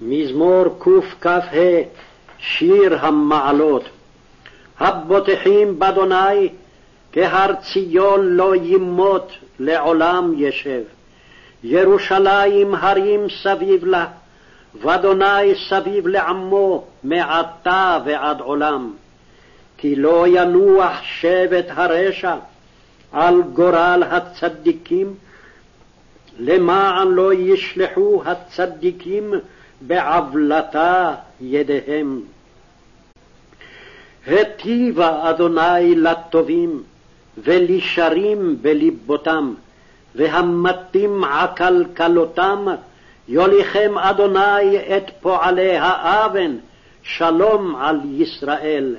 מזמור קכ"ה, שיר המעלות. הבוטחים באדוני, כהר ציון לא ימות, לעולם ישב. ירושלים הרים סביב לה, ואדוני סביב לעמו, מעתה ועד עולם. כי לא ינוח שבט הרשע על גורל הצדיקים, למען לא ישלחו הצדיקים בעוולתה ידיהם. היטיבה אדוני לטובים, ולישרים בלבותם, והמטים עקלקלותם, יוליכם אדוני את פועלי האוון, שלום על ישראל.